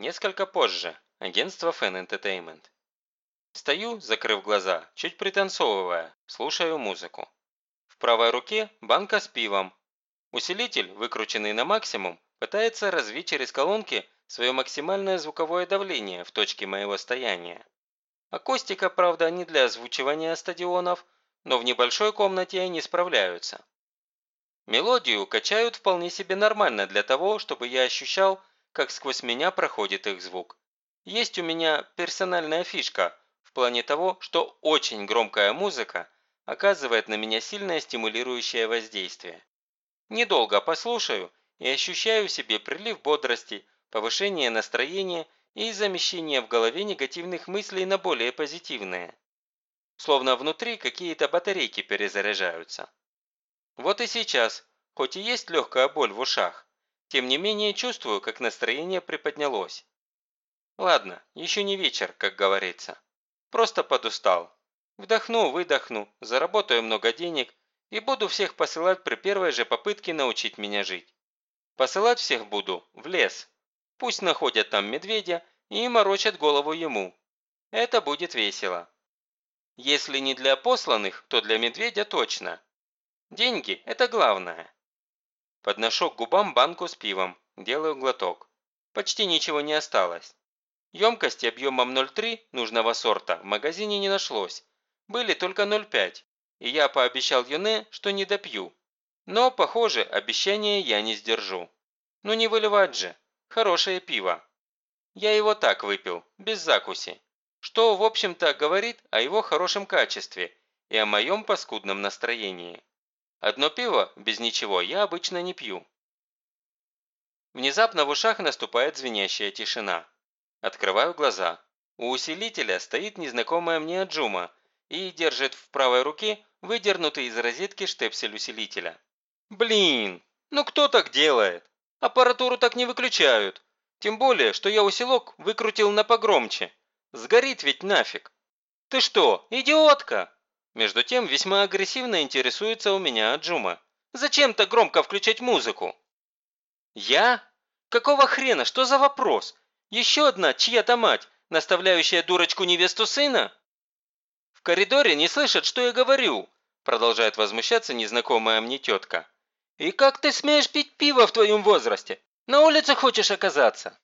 Несколько позже. Агентство Fan Entertainment. Стою, закрыв глаза, чуть пританцовывая, слушаю музыку. В правой руке банка с пивом. Усилитель, выкрученный на максимум, пытается развить через колонки свое максимальное звуковое давление в точке моего стояния. Акустика, правда, не для озвучивания стадионов, но в небольшой комнате они справляются. Мелодию качают вполне себе нормально для того, чтобы я ощущал, как сквозь меня проходит их звук. Есть у меня персональная фишка в плане того, что очень громкая музыка оказывает на меня сильное стимулирующее воздействие. Недолго послушаю и ощущаю в себе прилив бодрости, повышение настроения и замещение в голове негативных мыслей на более позитивные. Словно внутри какие-то батарейки перезаряжаются. Вот и сейчас, хоть и есть легкая боль в ушах, тем не менее чувствую, как настроение приподнялось. Ладно, еще не вечер, как говорится. Просто подустал. Вдохну, выдохну, заработаю много денег и буду всех посылать при первой же попытке научить меня жить. Посылать всех буду в лес. Пусть находят там медведя и морочат голову ему. Это будет весело. Если не для посланных, то для медведя точно. Деньги – это главное. Подношу к губам банку с пивом, делаю глоток. Почти ничего не осталось. Емкости объемом 0,3 нужного сорта в магазине не нашлось. Были только 0,5, и я пообещал Юне, что не допью. Но, похоже, обещание я не сдержу. Ну не выливать же. Хорошее пиво. Я его так выпил, без закуси. Что, в общем-то, говорит о его хорошем качестве и о моем паскудном настроении. Одно пиво, без ничего, я обычно не пью. Внезапно в ушах наступает звенящая тишина. Открываю глаза. У усилителя стоит незнакомая мне Аджума и держит в правой руке выдернутый из розетки штепсель усилителя. Блин, ну кто так делает? Аппаратуру так не выключают. Тем более, что я усилок выкрутил на погромче. Сгорит ведь нафиг. Ты что, идиотка? Между тем, весьма агрессивно интересуется у меня Аджума. Зачем так громко включать музыку? Я? Какого хрена? Что за вопрос? Еще одна чья-то мать, наставляющая дурочку невесту сына? В коридоре не слышат, что я говорю, продолжает возмущаться незнакомая мне тетка. И как ты смеешь пить пиво в твоем возрасте? На улице хочешь оказаться?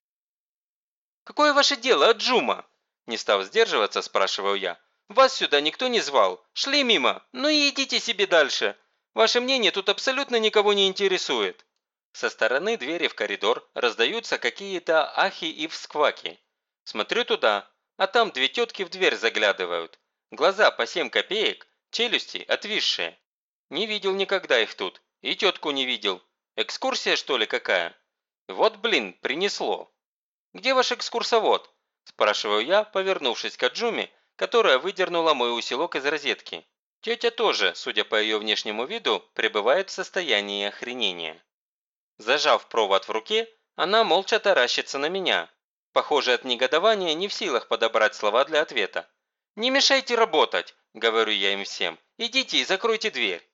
Какое ваше дело, Аджума? Не став сдерживаться, спрашиваю я. Вас сюда никто не звал. Шли мимо. Ну и идите себе дальше. Ваше мнение тут абсолютно никого не интересует. Со стороны двери в коридор раздаются какие-то ахи и вскваки. Смотрю туда, а там две тетки в дверь заглядывают. Глаза по семь копеек, челюсти отвисшие. Не видел никогда их тут. И тетку не видел. Экскурсия, что ли, какая? Вот, блин, принесло. «Где ваш экскурсовод?» – спрашиваю я, повернувшись к Аджуме, которая выдернула мой усилок из розетки. Тетя тоже, судя по ее внешнему виду, пребывает в состоянии охренения. Зажав провод в руке, она молча таращится на меня. Похоже, от негодования не в силах подобрать слова для ответа. «Не мешайте работать!» – говорю я им всем. «Идите и закройте дверь».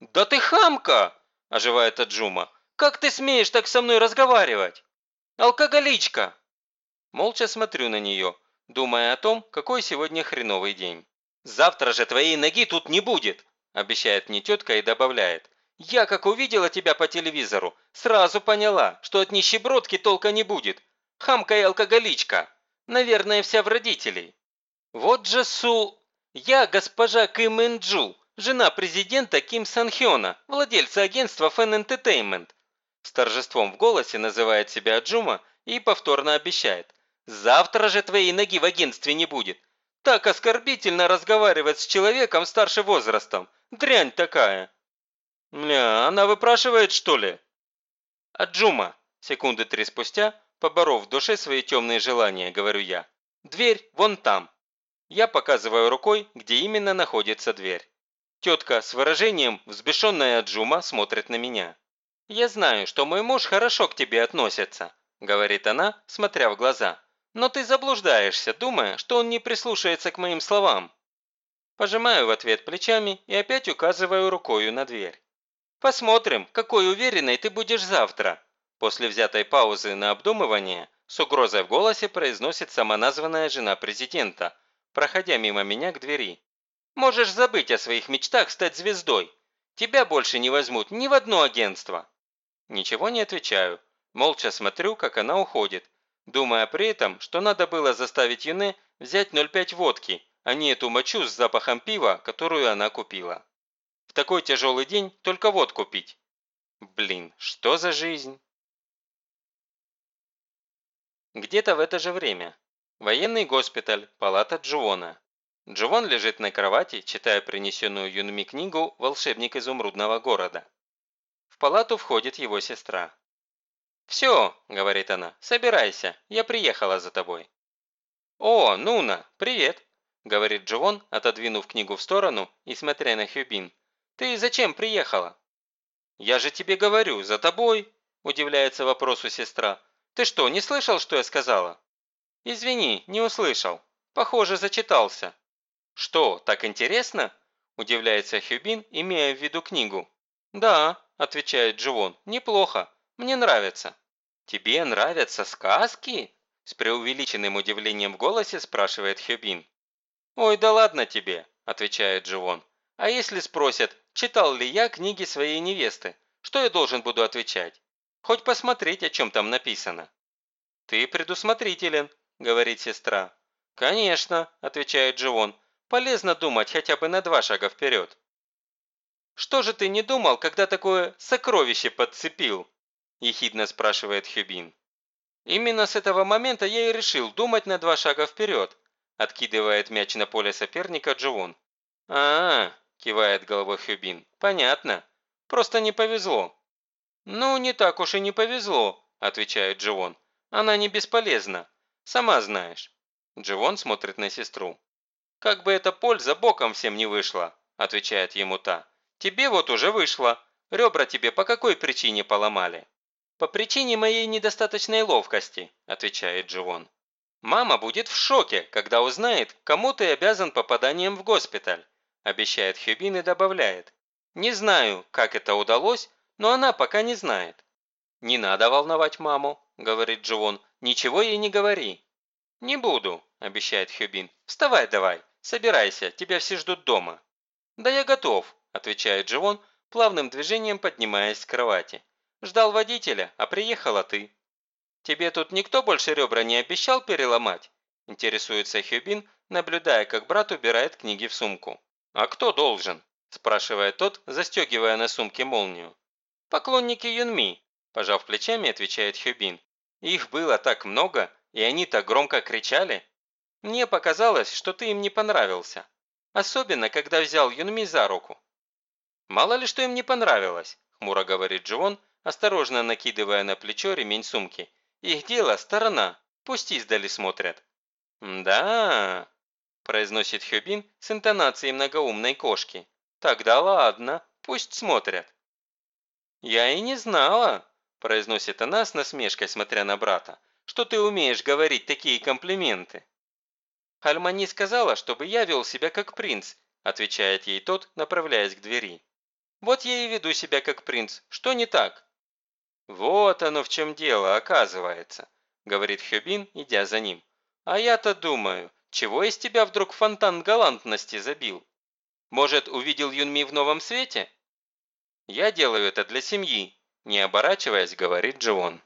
«Да ты хамка!» – оживает Аджума. «Как ты смеешь так со мной разговаривать?» «Алкоголичка!» Молча смотрю на нее, думая о том, какой сегодня хреновый день. «Завтра же твоей ноги тут не будет!» – обещает мне тетка и добавляет. Я, как увидела тебя по телевизору, сразу поняла, что от нищебродки толка не будет. Хамка и алкоголичка. Наверное, вся в родителей. Вот же Су... Я госпожа Ким Инджу, жена президента Ким Санхёна, владельца агентства Fan Entertainment. С торжеством в голосе называет себя Джума и повторно обещает. Завтра же твоей ноги в агентстве не будет. Так оскорбительно разговаривать с человеком старше возрастом. Дрянь такая. «Мля, она выпрашивает, что ли?» «А Джума?» Секунды три спустя, поборов в душе свои темные желания, говорю я. «Дверь вон там». Я показываю рукой, где именно находится дверь. Тетка с выражением «взбешенная Джума» смотрит на меня. «Я знаю, что мой муж хорошо к тебе относится», – говорит она, смотря в глаза. «Но ты заблуждаешься, думая, что он не прислушается к моим словам». Пожимаю в ответ плечами и опять указываю рукою на дверь. Посмотрим, какой уверенной ты будешь завтра. После взятой паузы на обдумывание с угрозой в голосе произносит самоназванная жена президента, проходя мимо меня к двери. «Можешь забыть о своих мечтах стать звездой. Тебя больше не возьмут ни в одно агентство». Ничего не отвечаю. Молча смотрю, как она уходит, думая при этом, что надо было заставить Юне взять 0,5 водки, а не эту мочу с запахом пива, которую она купила. В такой тяжелый день только водку пить. Блин, что за жизнь? Где-то в это же время. Военный госпиталь, палата Джуона. Джуон лежит на кровати, читая принесенную Юнми книгу «Волшебник изумрудного города». В палату входит его сестра. «Все», – говорит она, – «собирайся, я приехала за тобой». «О, Нуна, привет», – говорит Джуон, отодвинув книгу в сторону и смотря на Хюбин. «Ты зачем приехала?» «Я же тебе говорю, за тобой», – удивляется вопросу сестра. Ты что, не слышал, что я сказала?» «Извини, не услышал. Похоже, зачитался». «Что, так интересно?» – удивляется Хюбин, имея в виду книгу. «Да», – отвечает Дживон, – «неплохо. Мне нравится». «Тебе нравятся сказки?» – с преувеличенным удивлением в голосе спрашивает Хюбин. «Ой, да ладно тебе», – отвечает Дживон. «А если спросят, читал ли я книги своей невесты, что я должен буду отвечать? Хоть посмотреть, о чем там написано». «Ты предусмотрителен», – говорит сестра. «Конечно», – отвечает Дживон. «Полезно думать хотя бы на два шага вперед». «Что же ты не думал, когда такое сокровище подцепил?» – ехидно спрашивает Хюбин. «Именно с этого момента я и решил думать на два шага вперед», – откидывает мяч на поле соперника Дживон. «А-а-а», – кивает головой Хюбин. «Понятно. Просто не повезло». «Ну, не так уж и не повезло», – отвечает Дживон. «Она не бесполезна. Сама знаешь». Дживон смотрит на сестру. «Как бы эта польза боком всем не вышла», – отвечает ему та. «Тебе вот уже вышло. Ребра тебе по какой причине поломали?» «По причине моей недостаточной ловкости», – отвечает Дживон. «Мама будет в шоке, когда узнает, кому ты обязан попаданием в госпиталь», – обещает Хюбин и добавляет. «Не знаю, как это удалось, но она пока не знает». «Не надо волновать маму», – говорит Дживон. «Ничего ей не говори». «Не буду», – обещает Хюбин. «Вставай давай, собирайся, тебя все ждут дома». «Да я готов», – отвечает Дживон, плавным движением поднимаясь с кровати. «Ждал водителя, а приехала ты». «Тебе тут никто больше ребра не обещал переломать?» – интересуется Хюбин, наблюдая, как брат убирает книги в сумку. «А кто должен?» – спрашивает тот, застегивая на сумке молнию. «Поклонники Юнми», – пожав плечами, отвечает Хюбин. «Их было так много, и они так громко кричали. Мне показалось, что ты им не понравился. Особенно, когда взял Юнми за руку». «Мало ли, что им не понравилось», – хмуро говорит Дживон, осторожно накидывая на плечо ремень сумки. «Их дело – сторона, пусть издали смотрят». «Да», – произносит Хюбин с интонацией многоумной кошки. «Тогда ладно, пусть смотрят». «Я и не знала», – произносит она с насмешкой, смотря на брата, «что ты умеешь говорить такие комплименты». «Хальмани сказала, чтобы я вел себя как принц», – отвечает ей тот, направляясь к двери. «Вот я и веду себя как принц. Что не так?» «Вот оно в чем дело, оказывается», – говорит Хюбин, идя за ним. «А я-то думаю, чего из тебя вдруг фонтан галантности забил? Может, увидел Юнми в новом свете?» «Я делаю это для семьи», – не оборачиваясь, говорит Джон.